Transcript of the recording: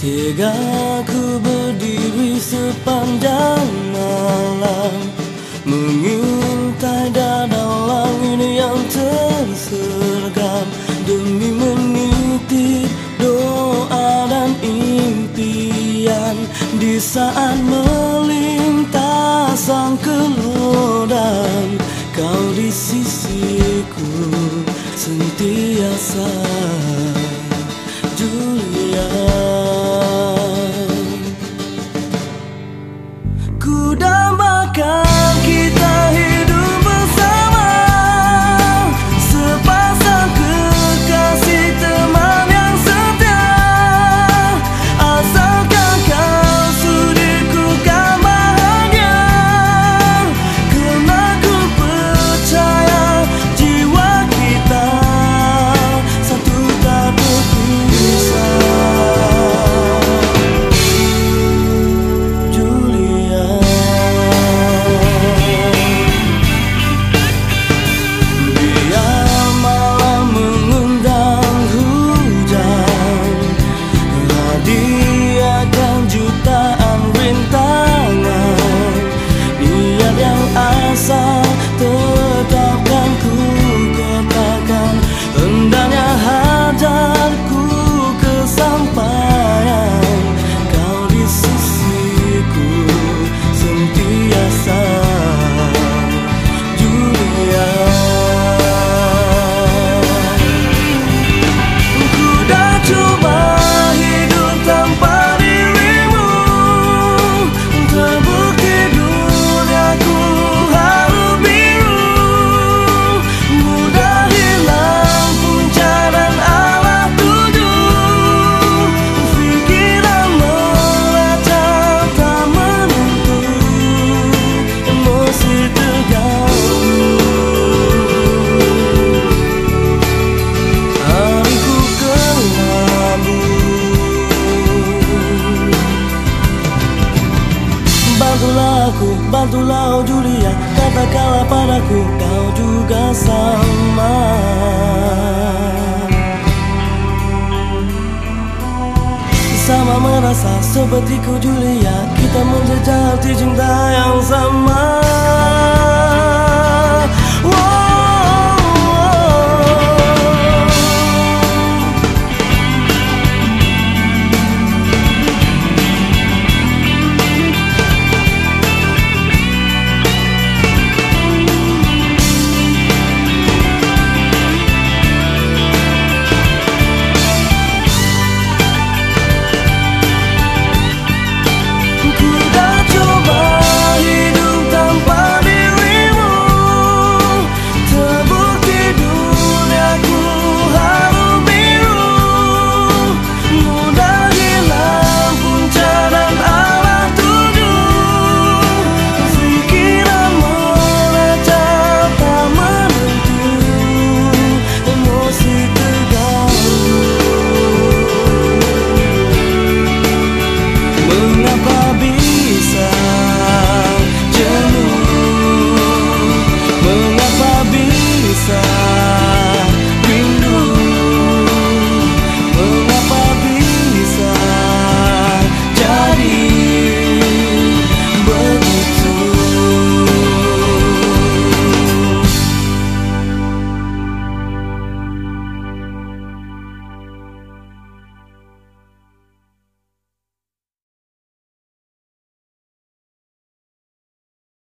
Tega ku berdiri sepanjang malam Mengintai dada langit yang tersergam Demi meniti doa dan impian. Di saat melintas sang kelodan Kau di sisiku sentiasa Bantulah oh Julia Katakanlah padaku Kau juga sama. Sama merasa seperti ku Julia Kita menjejal cinta yang sama Mengapa bisa